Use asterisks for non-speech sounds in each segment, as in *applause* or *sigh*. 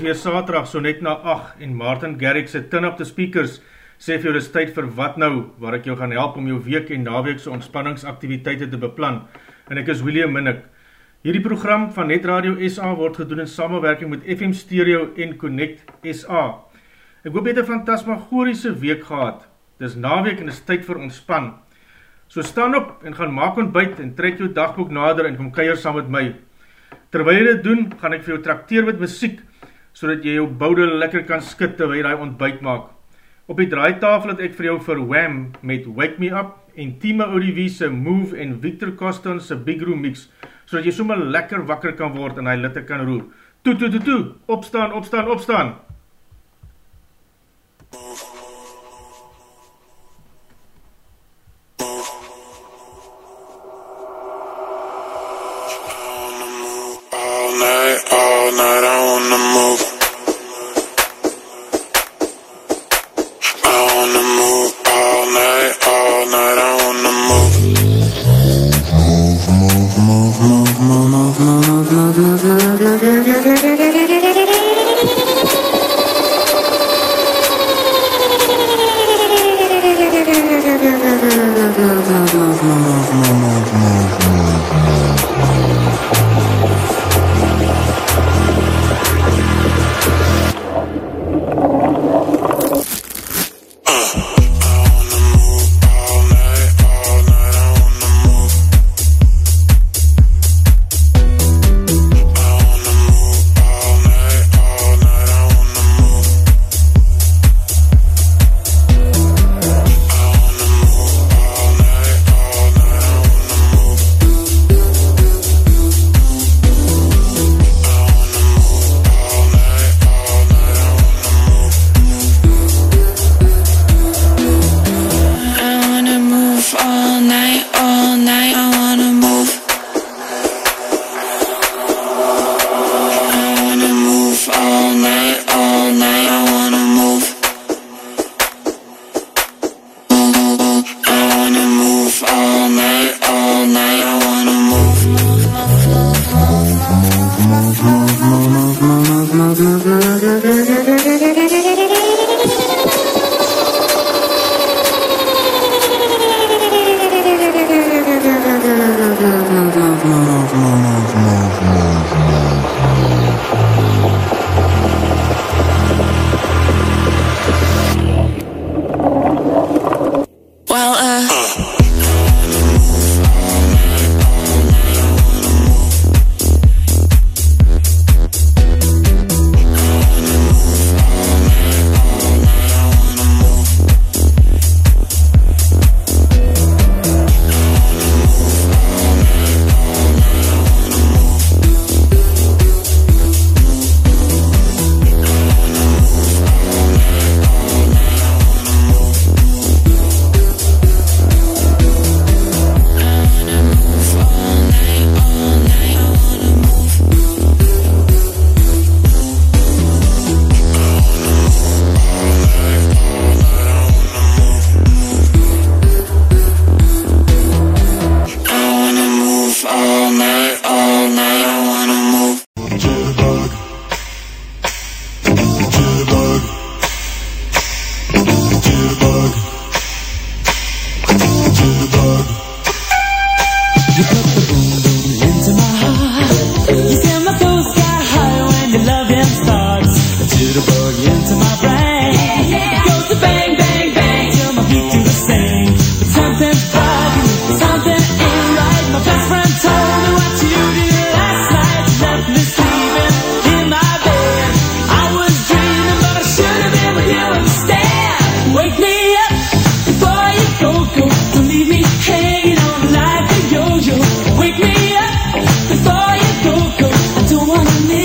Dis weer Saterdag so net na 8 en Martin Garrix se Turn Up the Speakers sê vir jou dis tyd vir wat nou, waar ek jou gaan help om jou week en naweekse ontspanningsaktiwiteite te beplan. En ek is William Minnick. Hierdie program van Net Radio SA word gedoen in samenwerking met FM Stereo en Connect SA. Ek hoop jy het 'n fantasmagoriese week gehad. Dis naweek en dis tyd vir ontspan. So staan op en gaan maak ontbyt en trek jou dagboek nader en kom kuier saam met my. Terwyl jy dit doen, gaan ek vir jou trakteer met muziek, so dat jy jou boude lekker kan skit terwyl jy ontbyt maak. Op die draaitafel het ek vir jou vir Wham met Wake Me Up en Tima Odivie se Move en Victor Coston se Big Room Mix, so dat jy sommer lekker wakker kan word en hy litte kan roer. Toe, toe, toe, toe, opstaan, opstaan, opstaan.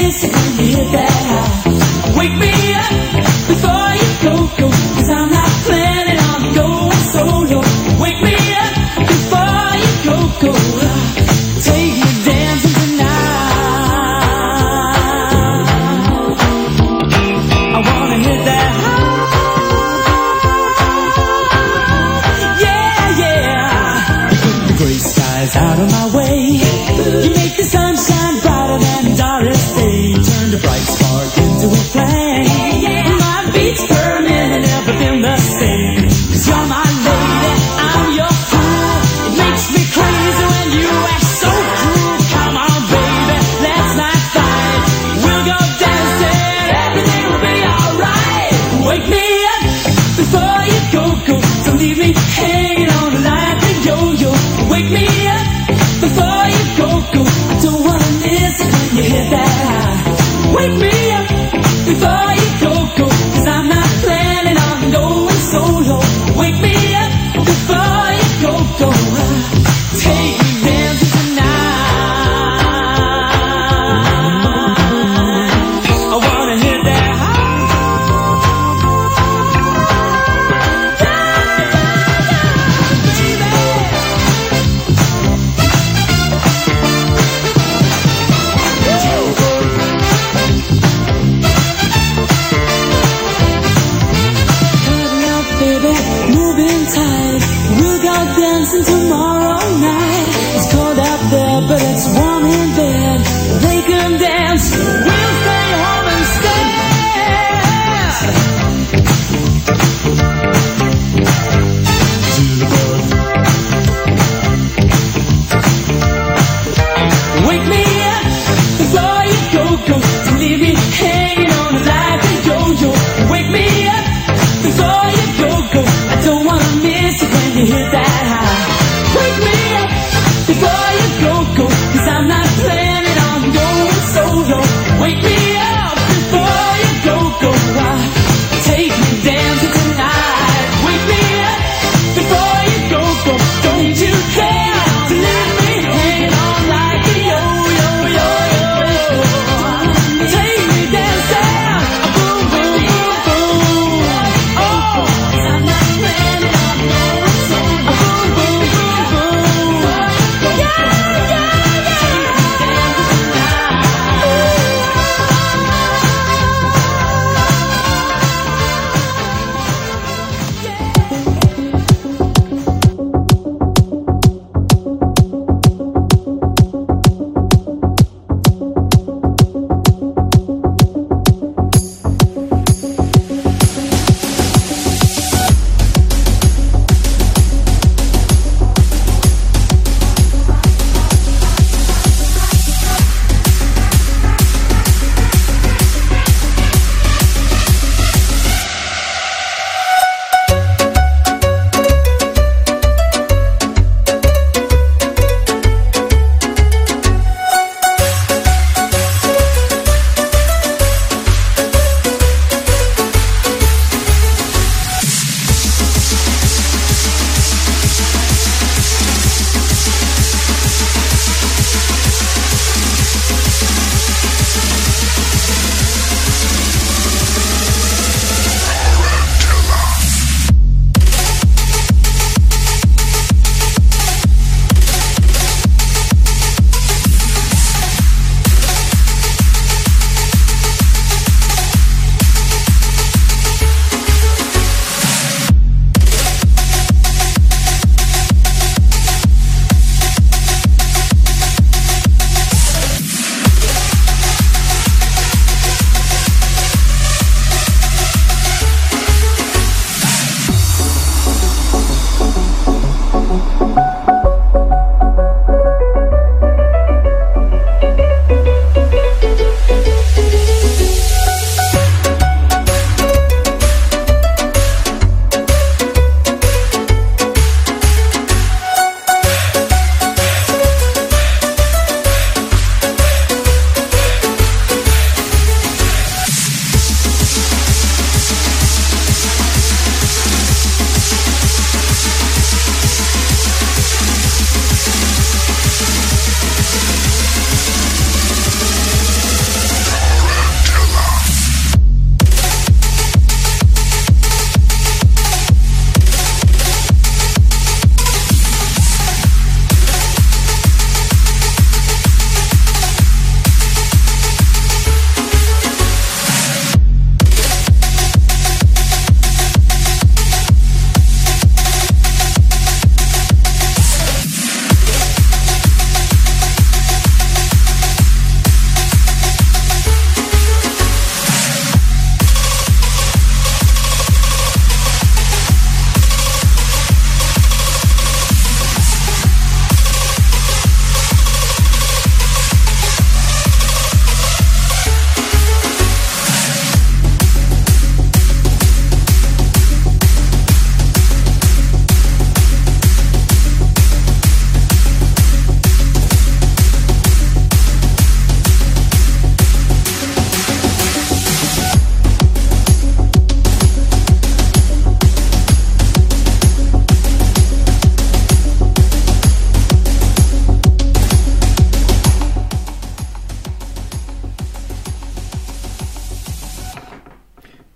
dancing hear that house. Wake me up before you go, go.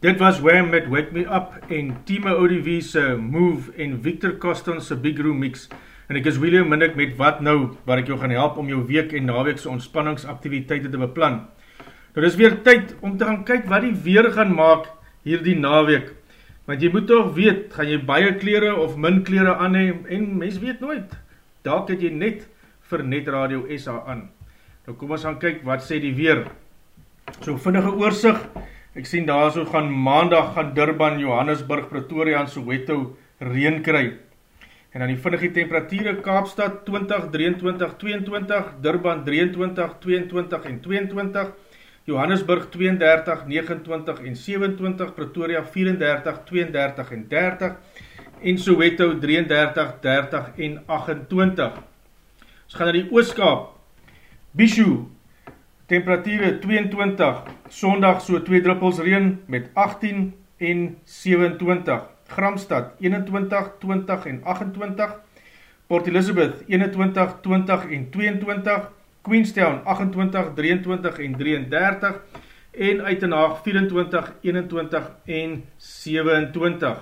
Dit was Wham met Wake Me Up en Timo ODV se Move en Victor Coston se Big Room Mix. En ek is William Minnick met Wat Nou, waar ek jou gaan help om jou week en naweekse ontspanningsaktiviteite te beplan. Nou is weer tyd om te gaan kyk wat die weer gaan maak hier die naweek. Want jy moet toch weet, gaan jy baie kleren of min kleren aan hee, en mens weet nooit. Dalk het jy net vir Net Radio SA aan. Nou kom ons gaan kyk wat sê die weer. So vinnige oorzig, ek sien daar so gaan maandag gaan Durban, Johannesburg, Pretoria en Soweto reen kry. En dan die vinnige temperatuur Kaapstad 20, 23, 22, Durban 23, 22 en 22, Johannesburg 32, 29 en 27, Pretoria 34, 32 en 30 en Soweto 33, 30 en 28. Ons gaan na die ooskaap, Bishu, temperatuur 22, sondag so 2 druppels reen met 18 en 27, Gramstad 21, 20 en 28, Port Elizabeth 21, 20 en 22, Queenstown 28, 23 en 33, en Uitenhaag 24, 21 en 27.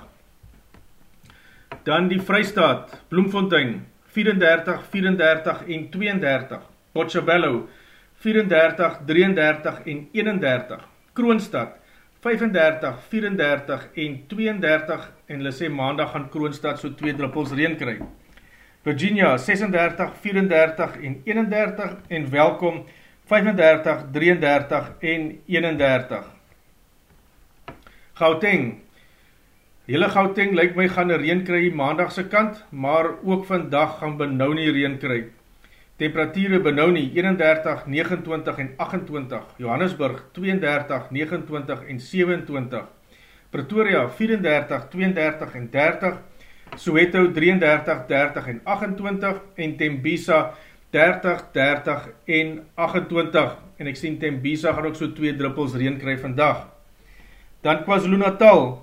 Dan die Vrystaat, Bloemfontein 34, 34 en 32, Botshabello 34, 33 en 31, Kroonstad 35, 34 en 32 en hulle sê maandag gaan Kroonstad so 2 druppels reen kry. Virginia 36, 34 en 31 en welkom 35, 33 en 31. Gauteng Hele Gauteng lyk my gaan een reen kry maandagse kant, maar ook vandag gaan benauw nie reen kry. Temperatuur benauw nie 31, 29 en 28, Johannesburg 32, 29 en 27, Pretoria 34, 32 en 30, Soweto 33, 30 en 28 en Tembisa 30, 30 en 28 en ek sien Tembisa gaan ook so 2 druppels reen kry vandag. Dan KwaZulu Natal,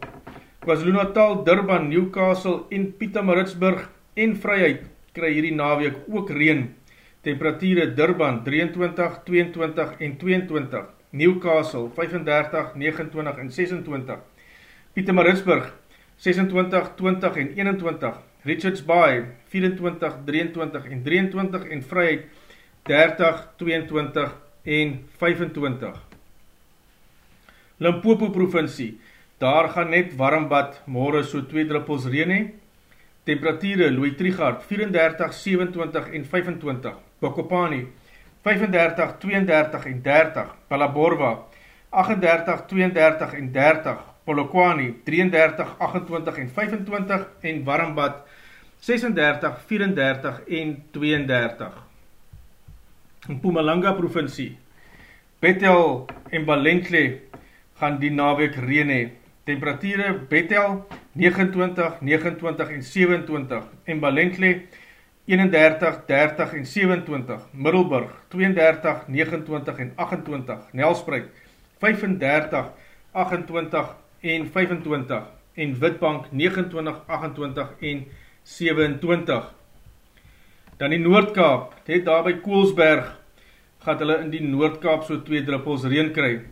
KwaZulu-Natal, Durban, Newcastle en Pietermaritzburg en Vryheid kry hierdie naweek ook reen. Temperatuur Durban 23, 22 en 22. Newcastle 35, 29 en 26. Pietermaritzburg 26, 20 en 21. Richards Bay 24, 23 en 23 en Vryheid 30, 22 en 25. Limpopo provincie Daar gaan net warmbad, morgen so 2 druppels reen he. Temperatuur, Louis Trigard, 34, 27 en 25. Bokopani, 35, 32 en 30. Palaborwa, 38, 32 en 30. Polokwane, 33, 28 en 25. En warmbad, 36, 34 en 32. In Pumalanga provincie, Bethel en Balentle gaan die naweek reen hee temperatuur Bethel 29, 29 en 27 en Balentle 31, 30 en 27 Middelburg 32, 29 en 28 Nelspruit 35, 28 en 25 en Witbank 29, 28 en 27 dan die Noordkaap het daar by Koolsberg gaat hulle in die Noordkaap so 2 druppels reen kry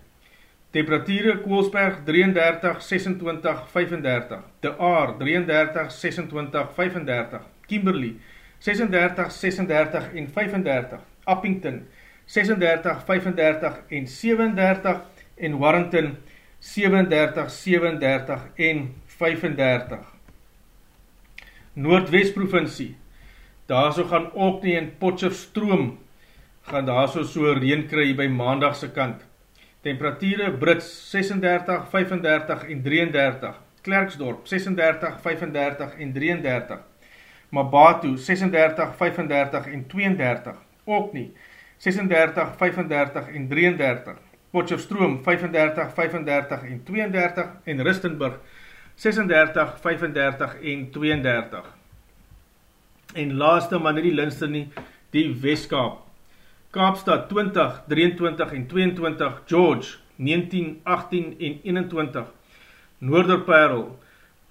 Temperatuur Koolsberg 33, 26, 35. De Aar 33, 26, 35. Kimberley 36, 36 en 35. Uppington 36, 35 en 37. En Warrington 37, 37 en 35. Noordwest provincie. Daar so gaan Opnie en Potchefstroom gaan daar so so reen kry by maandagse kant. Temperatuur Brits 36, 35 en 33. Klerksdorp 36, 35 en 33. Mabatu 36, 35 en 32. Oknie 36, 35 en 33. Potchefstroom 35, 35 en 32 en Rustenburg 36, 35 en 32. En laaste maar nie die linste nie, die Westkaap Kaapstad 20, 23 en 22, George 19, 18 en 21, Noorderperl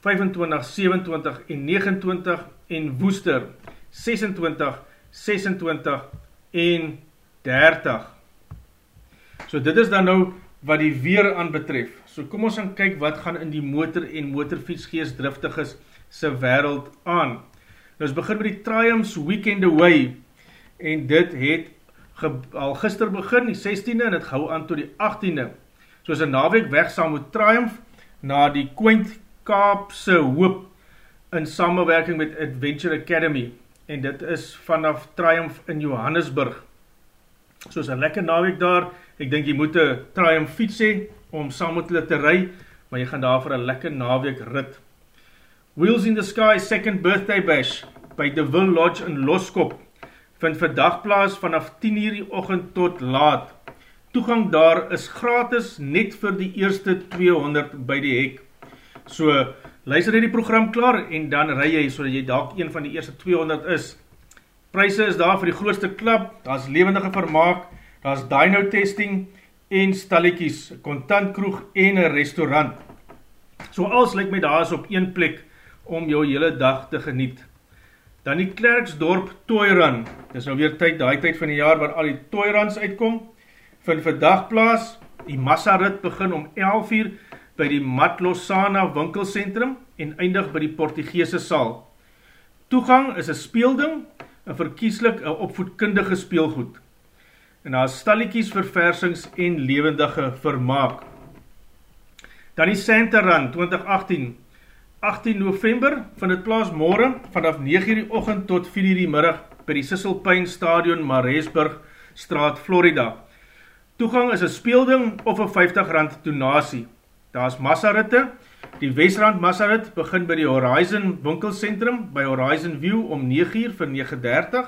25, 27 en 29 en Woester 26, 26 en 30. So dit is dan nou wat die weer aan betref. So kom ons gaan kyk wat gaan in die motor en motorfietsgeest driftiges se wereld aan. Nou ons begin met die Triumphs Weekend Away en dit het ge, al gister begin, die 16e en het gehou aan tot die 18e. So is een naweek weg saam met Triumph na die Quaint Kaapse Hoop in samenwerking met Adventure Academy en dit is vanaf Triumph in Johannesburg. So is een lekker naweek daar, ek denk jy moet een Triumph fiets hee om saam met hulle te ry, maar jy gaan daar vir een lekker naweek rit. Wheels in the Sky second birthday bash by The Will Lodge in Loskop vind vandag plaas vanaf 10 uur die ochend tot laat. Toegang daar is gratis net vir die eerste 200 by die hek. So, luister die program klaar en dan ry jy so dat jy dalk een van die eerste 200 is. Pryse is daar vir die grootste klap, daar is levendige vermaak, daar is dyno testing en stalletjies, kontantkroeg en een restaurant. So als lyk my daar is op een plek om jou hele dag te geniet. Dan die Klerksdorp Toyrun, dis nou weer tyd, die tyd van die jaar waar al die Toyruns uitkom, vind vandag plaas, die massarit begin om 11 uur by die Matlosana winkelcentrum en eindig by die Portugese saal. Toegang is een speelding, en verkieslik een opvoedkundige speelgoed. En daar is stalliekies, verversings en levendige vermaak. Dan die Santa Run 2018, 18 November van het plaas morgen vanaf 9 uur ochend tot 4 uur middag by die Sisselpijn Stadion Maresburg straat Florida. Toegang is een speelding of een 50 rand donatie. Daar is massaritte, die Westrand massarit begin by die Horizon winkelcentrum by Horizon View om 9 uur vir 9.30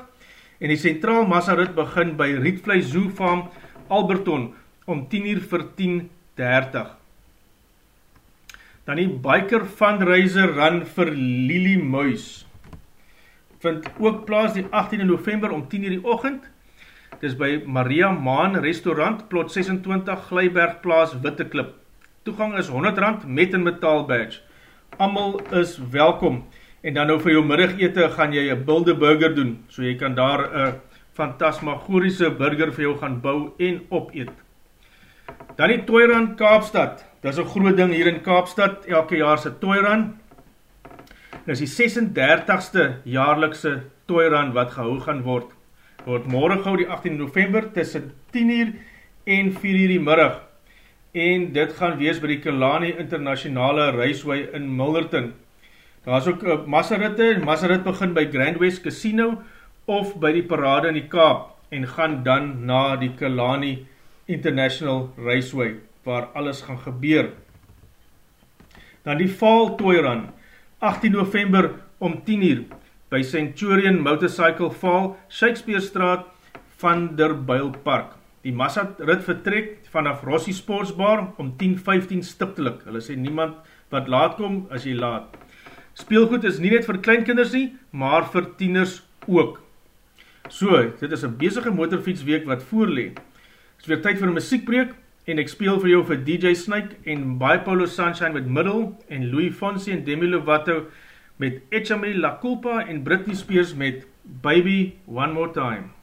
en die Centraal massarit begin by Rietvlei Zoo Farm Alberton om 10 uur vir 10.30 dan die Biker Fundraiser Run vir Lily Muis, vind ook plaas die 18 november om 10 uur die ochend, dit is by Maria Maan Restaurant, plot 26 Gleiberg Plaas Witteklip, toegang is 100 rand met een metaal badge, amal is welkom, en dan nou vir jou middagete gaan jy een bilde burger doen, so jy kan daar een fantasmagoriese burger vir jou gaan bou en opeet. Dan die Toyrand Kaapstad, Dit is een groot ding hier in Kaapstad, elke jaar sy Toyran. Dit is die 36ste jaarlikse Toyran wat gehou gaan word. Word morgen gehou die 18 november tussen 10 uur en 4 uur die middag. En dit gaan wees by die Kelani Internationale Raceway in Millerton. Daar is ook massaritte, massarit begin by Grand West Casino of by die parade in die Kaap en gaan dan na die Kelani International Raceway waar alles gaan gebeur. Dan die Fall Toyran, 18 november om 10 uur, by Centurion Motorcycle Fall, Shakespeare straat van der Buil Park. Die massa rit vertrek vanaf Rossi Sportsbar om 10.15 stiptelik. Hulle sê niemand wat laat kom as jy laat. Speelgoed is nie net vir kleinkinders nie, maar vir tieners ook. So, dit is een bezige motorfietsweek wat voorlee. Het is weer tyd vir een muziekbreek, en ek speel vir jou vir DJ Snake en Bipolar Sunshine met Middle en Louis Fonsi en Demi Lovato met Echamel La Culpa en Britney Spears met Baby One More Time.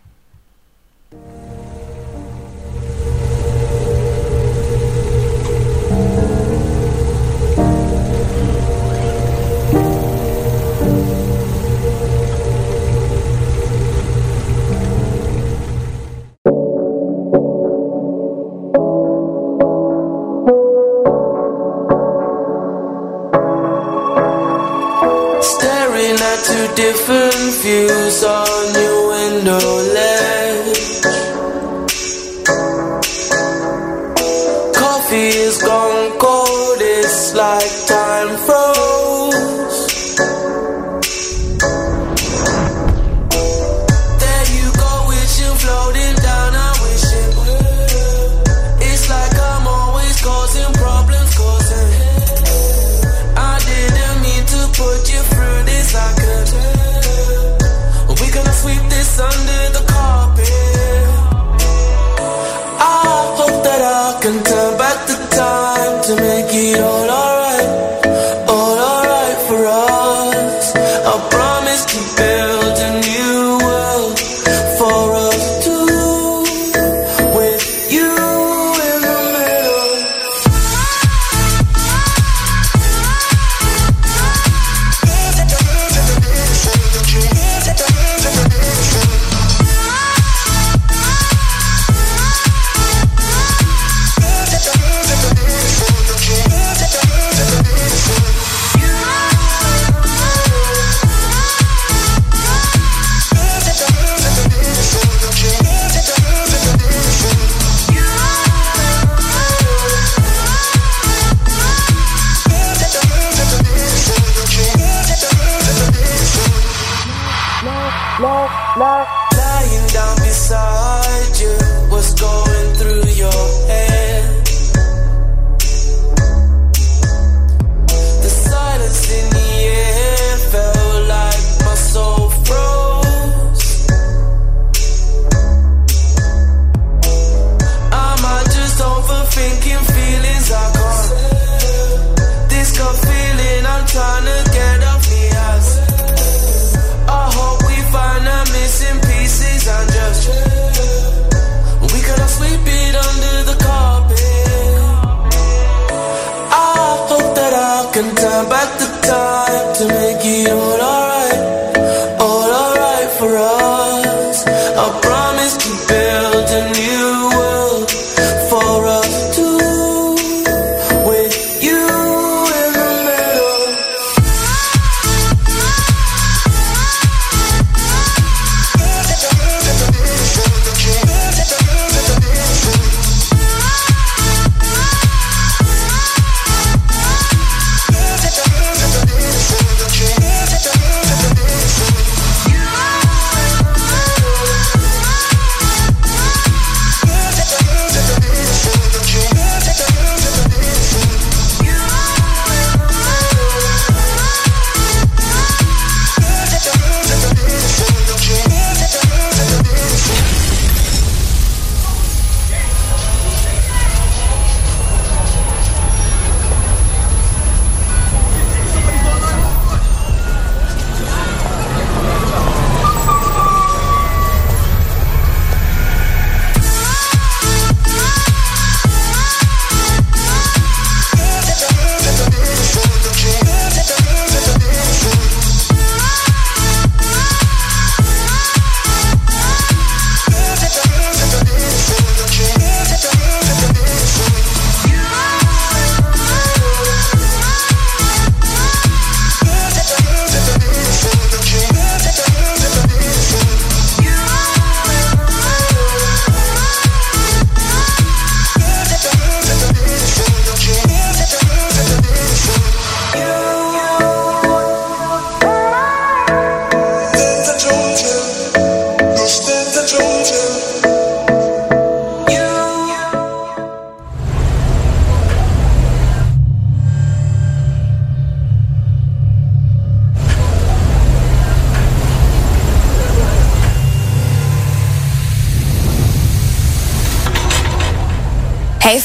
different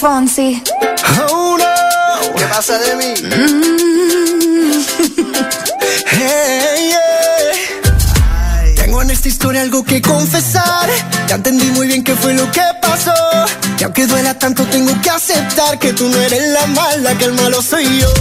Fonsi. Oh no. ¿Qué pasa de mí? Mm. *laughs* Tengo en esta historia algo que confesar. Ya entendí muy bien qué fue lo que pasó. Y aunque duela tanto, tengo que aceptar que tú no eres la mala, que el malo soy yo.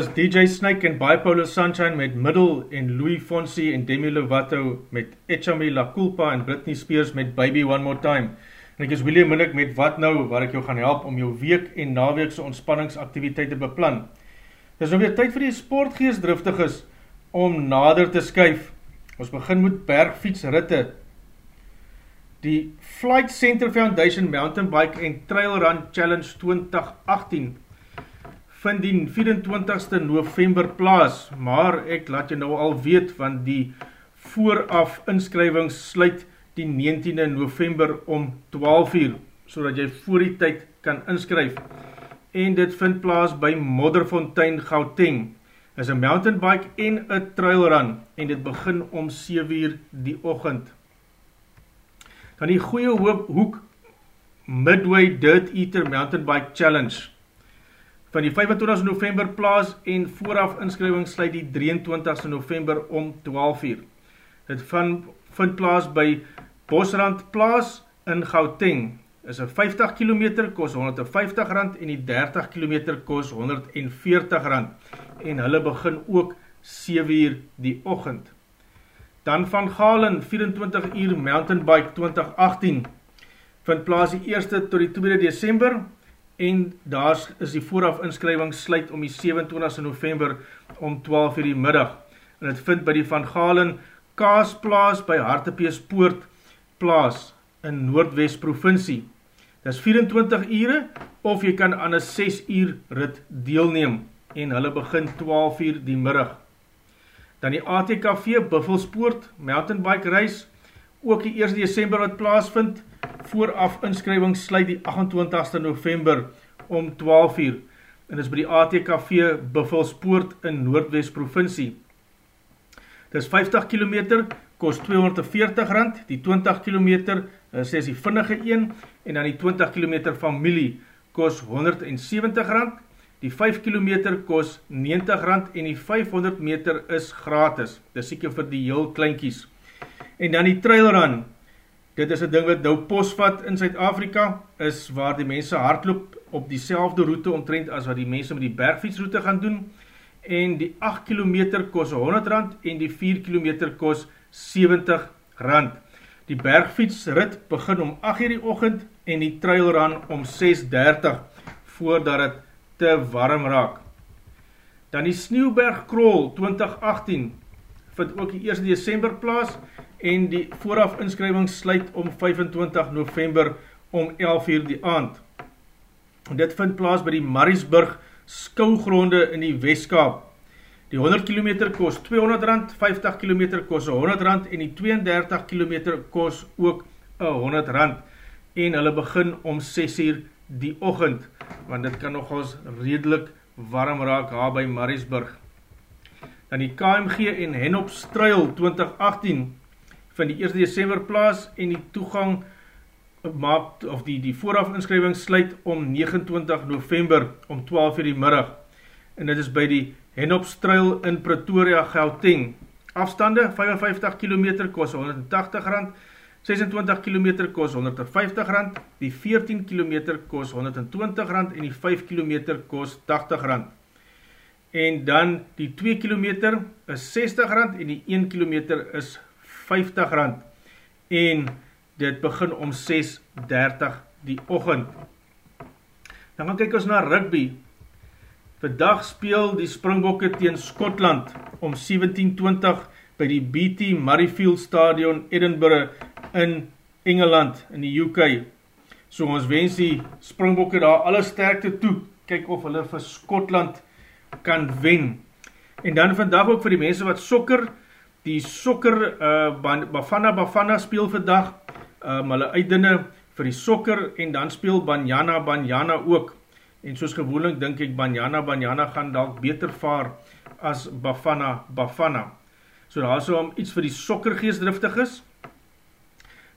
Was DJ Snake en Bipolar Sunshine met Middle en Louis Fonsi en Demi Lovato met Echami La Culpa en Britney Spears met Baby One More Time. En ek is William Minnick met Wat Nou, waar ek jou gaan help om jou week en naweekse ontspanningsaktiviteite beplan. Dit is nou weer tyd vir die sportgeestdriftiges om nader te skuif. Ons begin met bergfietsritte. Die Flight Center Foundation Mountain Bike en Trail Run Challenge 2018 vind die 24ste november plaas, maar ek laat jy nou al weet, van die vooraf inskrywings sluit die 19e november om 12 uur, so dat jy voor die tyd kan inskryf. En dit vind plaas by Modderfontein, Gauteng. Dit is een mountainbike en een trail run, en dit begin om 7 uur die ochend. Dan die goeie hoop hoek Midway Dirt Eater Mountainbike Challenge van die 25 november plaas en vooraf inskrywing sluit die 23 november om 12 uur. Dit van, vind plaas by Bosrand Plaas in Gauteng. Is een 50 km kos 150 rand en die 30 km kos 140 rand. En hulle begin ook 7 uur die ochend. Dan van Galen 24 uur mountainbike 2018 vind plaas die 1ste tot die 2 december en daar is die vooraf inskrywing sluit om die 27 november om 12 uur die middag. En het vind by die Van Galen Kaasplaas by Hartepeespoort plaas in Noordwest provincie. Dit is 24 ure of jy kan aan een 6 uur rit deelneem en hulle begin 12 uur die middag. Dan die ATKV Buffelspoort Mountainbike Reis, ook die 1 december wat plaas vind, vooraf inskrywing sluit die 28ste november om 12 uur en is by die ATKV Buffelspoort in Noordwest provincie. Dit is 50 km, kost 240 rand, die 20 km is die vinnige een en dan die 20 km familie kost 170 rand, die 5 km kost 90 rand en die 500 meter is gratis. Dit is sieke vir die heel kleinkies. En dan die trail run, Dit is een ding wat nou postvat in Zuid-Afrika, is waar die mense hardloop op die selfde route omtrent as wat die mense met die bergfietsroute gaan doen. En die 8 km kost 100 rand en die 4 km kost 70 rand. Die bergfietsrit begin om 8 uur die ochend en die trail run om 6.30 voordat het te warm raak. Dan die Sneeuwberg Krol 2018 vind ook die 1 december plaas en die vooraf inskrywing sluit om 25 november om 11 uur die aand. Dit vind plaas by die Marisburg skouwgronde in die Westkaap. Die 100 km kost 200 rand, 50 km kost 100 rand en die 32 km kost ook 100 rand. En hulle begin om 6 uur die ochend, want dit kan nogals redelijk warm raak daar by Marisburg. Dan die KMG en Henop Struil 2018 van die 1 december plaas en die toegang maak, of die, die vooraf inskrywing sluit om 29 november om 12 uur die middag en dit is by die Henopstruil in Pretoria, Gauteng. Afstande 55 km kost 180 rand, 26 km kost 150 rand, die 14 km kost 120 rand en die 5 km kost 80 rand. En dan die 2 km is 60 rand en die 1 km is 50 rand en dit begin om 6.30 die ochend. Dan gaan kyk ons na rugby. Vandag speel die Springbokke teen Skotland om 17.20 by die BT Murrayfield Stadion Edinburgh in Engeland in die UK. So ons wens die Springbokke daar alle sterkte toe, kyk of hulle vir Skotland kan wen. En dan vandag ook vir die mense wat sokker die sokker uh, Bafana Bafana speel vandag um, hulle uitdinne vir die sokker en dan speel Banyana Banyana ook. En soos gewoonlik dink ek Banyana Banyana gaan dalk beter vaar as Bafana Bafana. So daar so om iets vir die sokker geestdriftig is.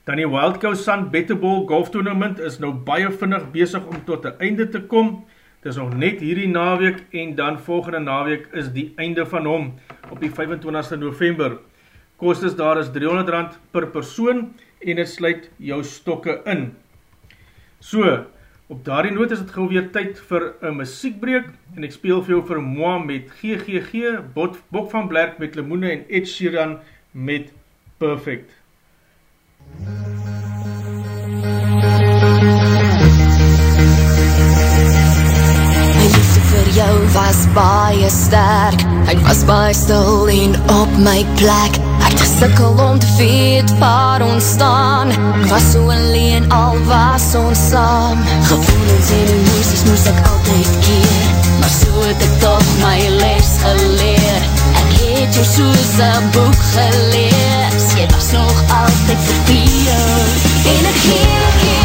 Dan die Wild Coast Sun Betterball Golf Tournament is nou baie vinnig bezig om tot die einde te kom Dit is nog net hierdie naweek en dan volgende naweek is die einde van hom op die 25ste november. Kostes daar is 300 rand per persoon en het sluit jou stokke in. So, Op daardie noot is het gauw weer tyd vir een muziekbreek en ek speel vir jou vir Moa met GGG, Bot, Bok van Blerk met Limoene en Ed Sheeran met Perfect. My jou was baie sterk. Ek was baie stil en op my plek. Ek gesikkel om te weet waar ons staan. Ek was so alleen al was ons saam. Gevoelens en emoties moes ek altyd keer. Maar so het ek toch my les geleer. Ek het jou soos een boek gelees Jy was nog altyd verkeerd En ek geer, geer, geer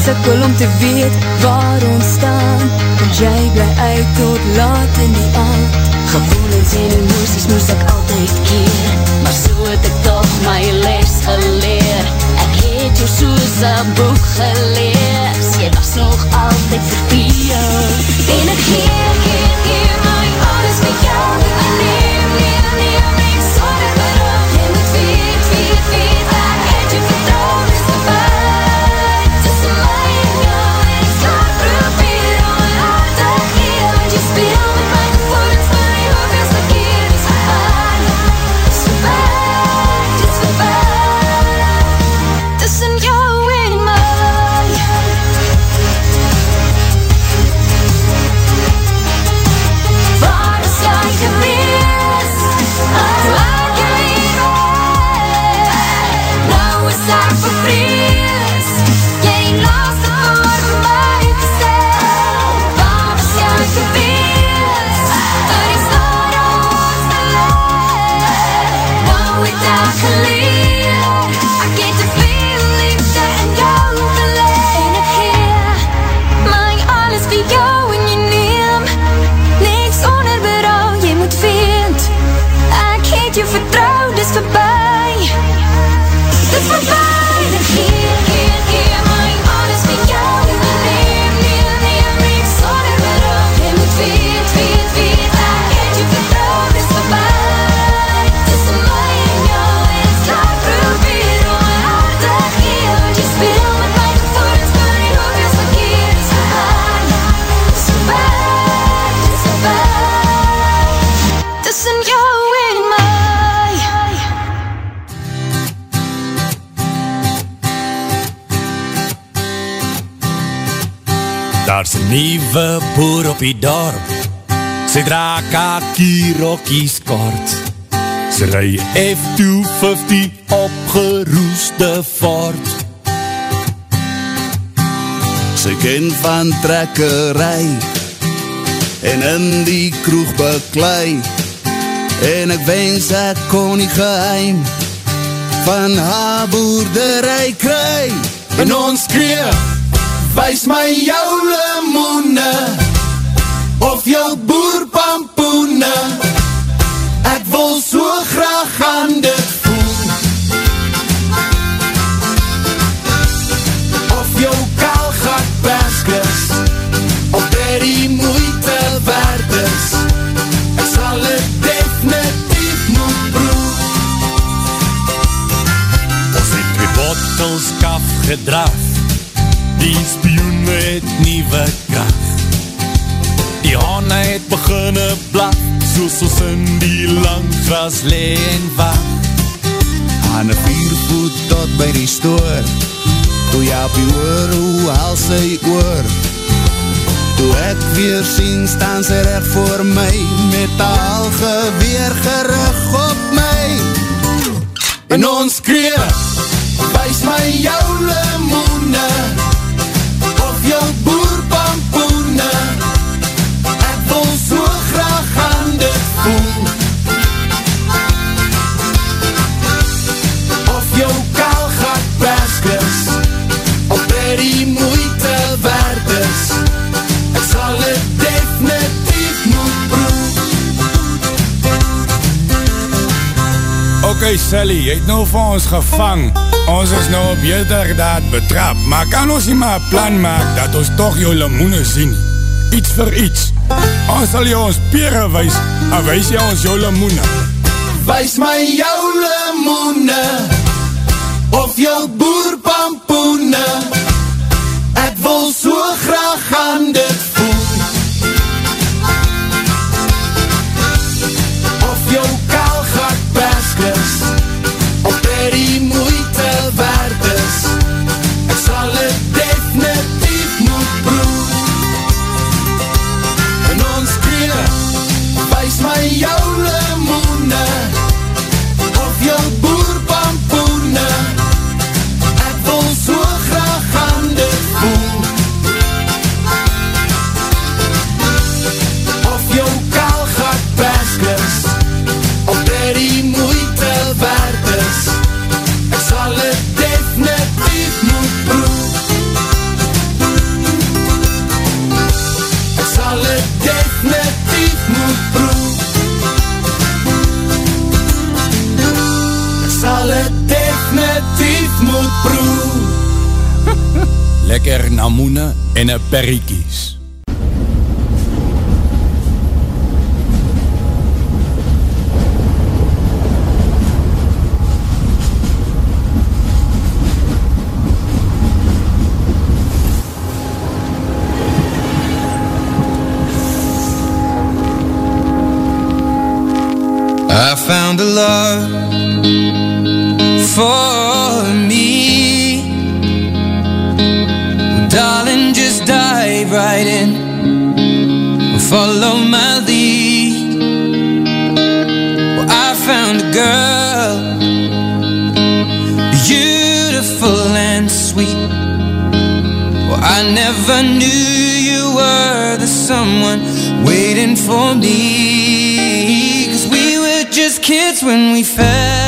Ek gesikkel om te weet waar ons staan? Want jy bly uit tot laat in die aand. Gevoelens en emoties moes ek altyd keer. Maar so het ek toch my les geleer. Ek het jou soos een boek gelees Jy was nog altyd verkeerd En ek geer, geer, nuwe boer op die dorp. Sy dra kakie rokkies kort. Sy ry F250 opgeroeste Ford. Sy ken van trekkerij En in die kroeg beklei En ek wens ek kon die geheim Van haar boerderij kry En ons kreeg Wys my jou limoene Of jou boerpampoene. Ek wil so graag aan dit voel. Of jou kaalgat perskes Of dit die moeite werd is. Ek sal het definitief moet proef Ons het twee bottels kaf gedraf. Die spioen het nieuwe kracht. Die hane het beginne blaf, soos ons in die lang gras lee en wacht. Aan een viervoet tot by die stoor Toe jy op die oor, hoe haal sy oor Toe ek weer sien, staan sy recht voor my Met al geweer gerig op my En ons kreeg, wys my jou limoene Sally, jy het nou vir ons gevang. Ons is nou op heelderdaad betrap, maar kan ons nie maar plan maak dat ons toch jou limoene sien? Iets vir iets. Ons sal jou ons pere wees, en wees jy ons jou limoene. Wees my jou limoene, of jou boerpampoene. Ek wil so graag aan dit voel. Of jou kaalgat persklis. lekker namoene en een perriekies. I knew you were the someone waiting for me. Cause we were just kids when we fell.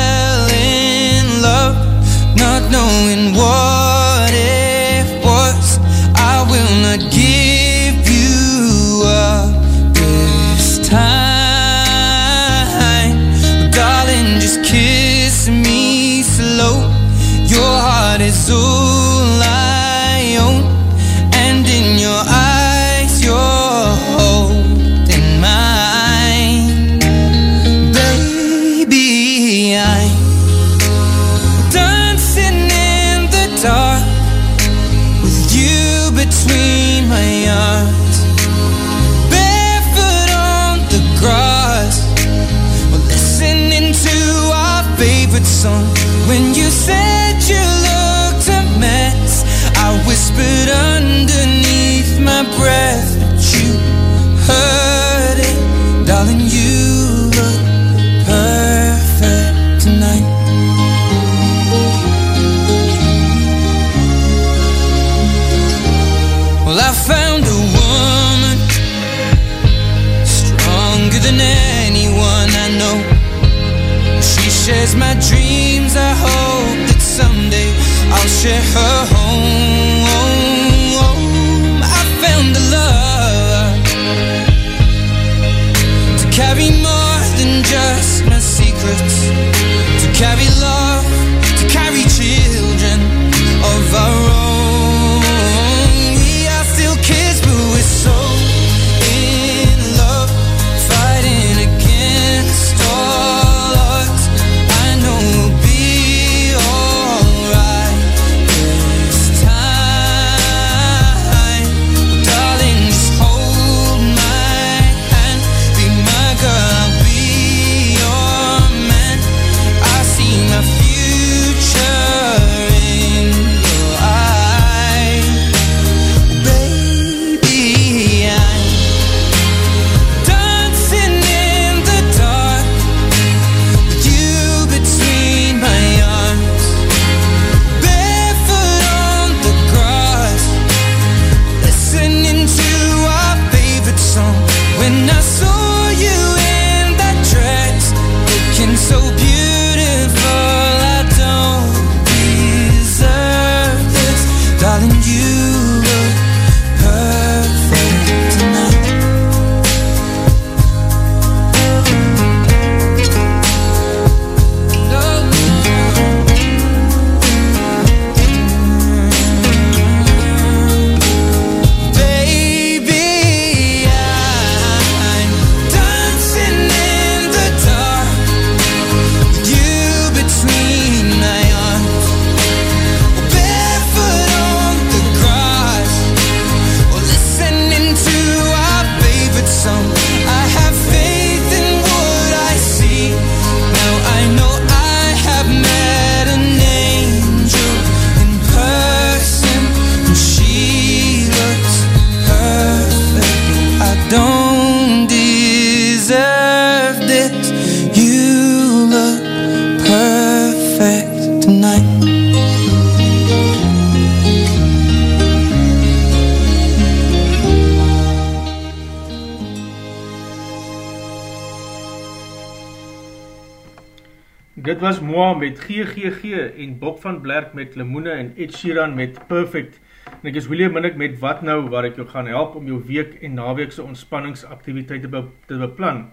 GGG en Bob van Blerk met Limoene en Ed Sheeran met Perfect. En ek is William Minnick met Wat Nou, waar ek jou gaan help om jou week en naweekse ontspanningsaktiviteite be te beplan.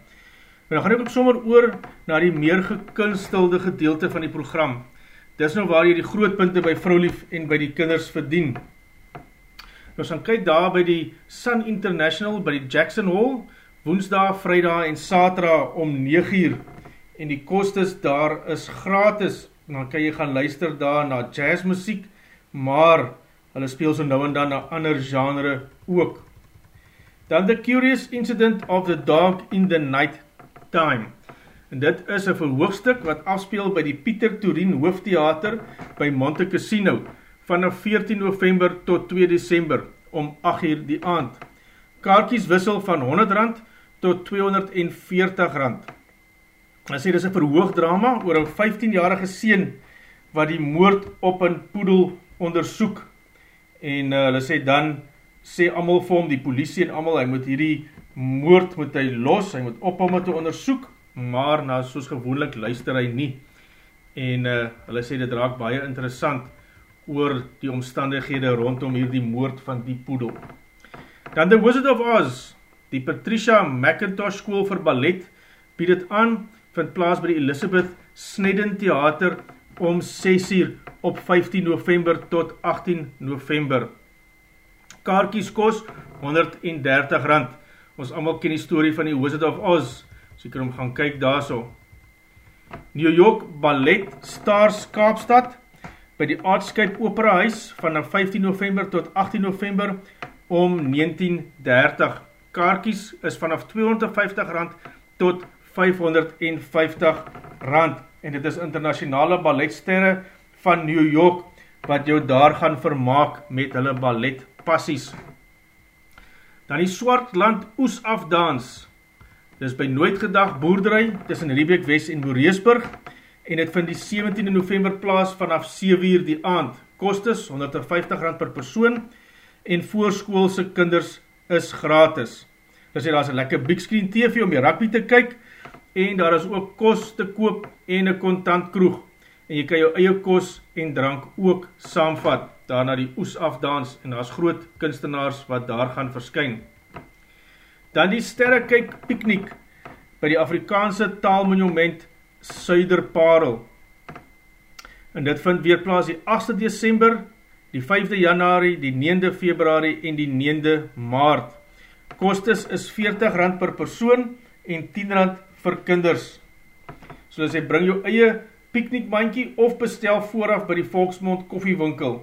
En dan gaan ek ook sommer oor na die meer gekunstelde gedeelte van die program. Dis nou waar jy die grootpunte by vroulief en by die kinders verdien. Nou gaan kyk daar by die Sun International, by die Jackson Hall, woensdag, vrijdag en saterdag om 9 uur en die kostes daar is gratis, en dan kan jy gaan luister daar na jazzmusiek, maar hulle speel so nou en dan na ander genre ook. Dan The Curious Incident of the Dog in the Night Time, en dit is een verhoogstuk wat afspeel by die Pieter Tourien Hoofdtheater by Monte Casino, vanaf 14 november tot 2 december, om 8 uur die aand. Kaartjies wissel van 100 rand tot 240 rand. Hy sê, dit is een verhoog drama oor een 15-jarige seen wat die moord op een poedel onderzoek. En uh, hulle sê dan, sê amal vir hom, die politie en amal, hy moet hierdie moord moet hy los, hy moet op hom te onderzoek, maar na soos gewoonlik luister hy nie. En uh, hulle sê, dit raak baie interessant oor die omstandighede rondom hierdie moord van die poedel. Dan The Wizard of Oz, die Patricia McIntosh School vir Ballet, bied het aan, vind plaas by die Elizabeth Snedden Theater om 6 uur op 15 november tot 18 november. Kaarkies kos 130 rand. Ons allemaal ken die story van die Wizard of Oz, so jy kan hom gaan kyk daar so. New York Ballet Stars Kaapstad by die Artscape Opera Huis vanaf 15 november tot 18 november om 1930. Kaarkies is vanaf 250 rand tot 550 rand en dit is internationale balletsterre van New York wat jou daar gaan vermaak met hulle ballet passies. Dan die Swartland Oesafdans. Dit is by Nooitgedag Boerderij tussen Riebeek West en Moreesburg en dit vind die 17 november plaas vanaf 7 uur die aand. Kostes 150 rand per persoon en voorskoolse kinders is gratis. Daar is een lekker big screen TV om die rugby te kyk en daar is ook kos te koop en een kontant kroeg en jy kan jou eie kos en drank ook saamvat daar na die oes afdans en daar is groot kunstenaars wat daar gaan verskyn. Dan die sterrekyk piknik by die Afrikaanse taalmonument Suiderparel en dit vind weer plaas die 8 december, die 5de januari, die 9de februari en die 9de maart. Kostes is 40 rand per persoon en 10 rand vir kinders. So as jy bring jou eie piknikmankie of bestel vooraf by die Volksmond koffiewinkel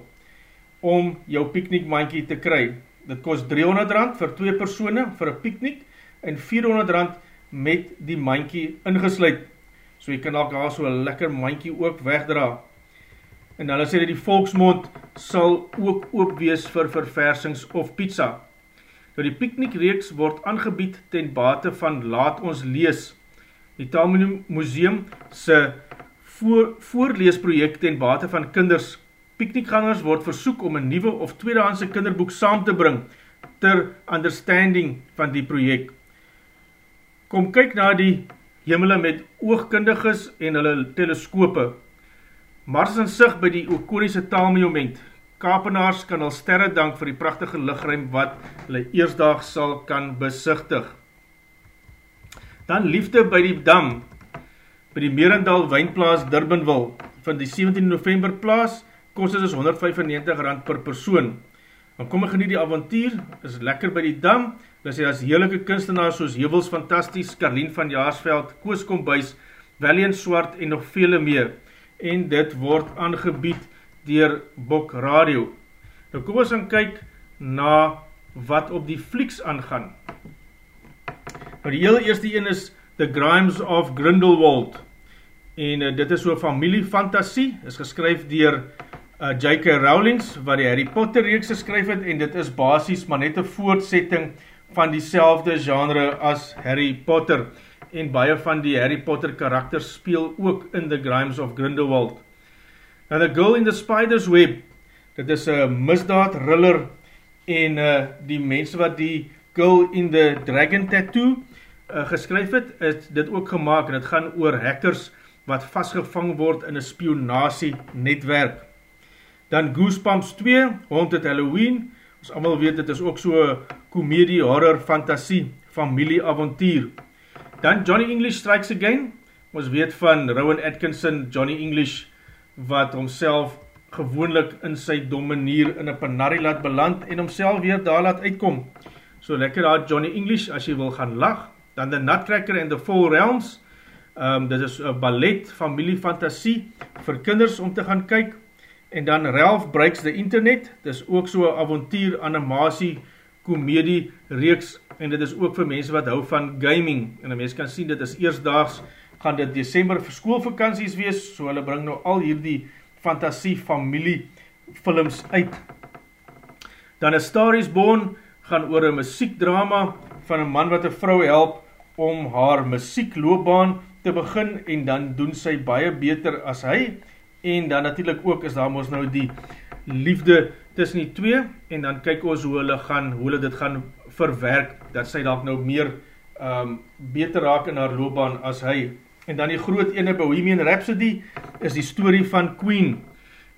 om jou piknikmankie te kry. Dit kost 300 rand vir twee persone vir een piknik en 400 rand met die mankie ingesluid. So jy kan ook al so een lekker mankie ook wegdra. En dan sê die Volksmond sal ook oop wees vir verversings of pizza. Nou die piknikreeks word aangebied ten bate van Laat ons lees die Taalmuseum se voor, voorleesproject ten bate van kinders. Piknikgangers word versoek om een nieuwe of tweedehandse kinderboek saam te bring ter understanding van die project. Kom kyk na die hemele met oogkundiges en hulle teleskope. Mars in sig by die Okonische taalmonument. Kapenaars kan al sterre dank vir die prachtige lichtruim wat hulle eersdag sal kan besichtig. Dan liefde by die dam, by die Merendal Wijnplaas Durbanville, van die 17 november plaas, kost is 195 rand per persoon. Dan kom ek geniet die avontuur, is lekker by die dam, dan sê as heerlijke kunstenaars soos Hevels Fantasties, Karleen van Jaarsveld, Koos Kombuis, Wellien Swart en nog vele meer. En dit word aangebied dier Bok Radio. Nou kom ons gaan kyk na wat op die flieks aangaan. Nou die heel eerste een is The Grimes of Grindelwald. En uh, dit is so familie fantasie, is geskryf dier uh, J.K. Rowlings wat die Harry Potter reeks geskryf het. En dit is basis maar net een voortsetting van die genre as Harry Potter. En baie van die Harry Potter karakters speel ook in The Grimes of Grindelwald. Nou The Girl in the Spider's Web, dit is een misdaad riller en uh, die mense wat die Girl in the Dragon Tattoo uh, geskryf het, is dit ook gemaakt en het gaan oor hackers wat vastgevang word in een spionasie netwerk. Dan Goosebumps 2, Haunted Halloween, ons allemaal weet dit is ook so komedie, horror, fantasie, familieavontuur. Dan Johnny English Strikes Again, ons weet van Rowan Atkinson, Johnny English, wat homself gewoonlik in sy dom manier in een panari laat beland en homself weer daar laat uitkom. So lekker daar Johnny English as jy wil gaan lach. Dan The Nutcracker and the Four Realms. Um, dit is een ballet, familie, fantasie vir kinders om te gaan kyk. En dan Ralph Breaks the Internet. Dit is ook so avontuur, animatie, komedie, reeks en dit is ook vir mense wat hou van gaming. En die mens kan sien, dit is eersdaags gaan dit December vir schoolvakanties wees, so hulle bring nou al hierdie fantasie familie films uit. Dan A Star is Born gaan oor een muziekdrama van een man wat een vrou help om haar muziekloopbaan te begin en dan doen sy baie beter as hy. En dan natuurlijk ook is daar ons nou die liefde tussen die twee en dan kyk ons hoe hulle gaan, hoe hulle dit gaan verwerk, dat sy dalk nou meer um, beter raak in haar loopbaan as hy. En dan die groot ene Bohemian Rhapsody is die story van Queen.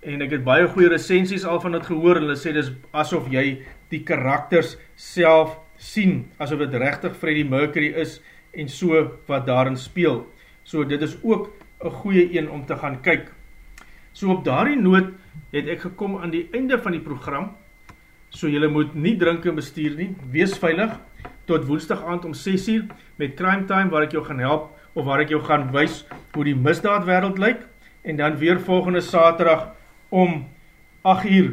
En ek het baie goeie recensies al van het gehoor, en hulle sê dis asof jy die karakters self sien, asof het rechtig Freddie Mercury is, en so wat daarin speel. So dit is ook een goeie een om te gaan kyk. So op daardie noot het ek gekom aan die einde van die program, so jylle moet nie drink en bestuur nie, wees veilig, tot woensdag aand om 6 uur, met Crime Time, waar ek jou gaan help, of waar ek jou gaan wys hoe die misdaad wereld lyk, en dan weer volgende saterdag om 8 uur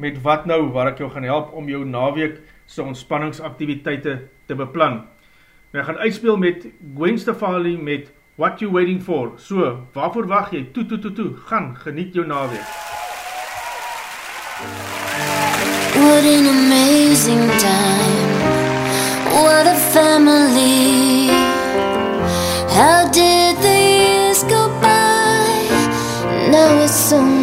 met wat nou, waar ek jou gaan help om jou naweek sy ontspanningsaktiviteite te beplan. Nou, ek gaan uitspeel met Gwen Stefani met What You Waiting For. So, waarvoor wacht jy? Toe, toe, toe, toe, gaan, geniet jou naweek. What an amazing time. What a family. How did the years go by? Now it's only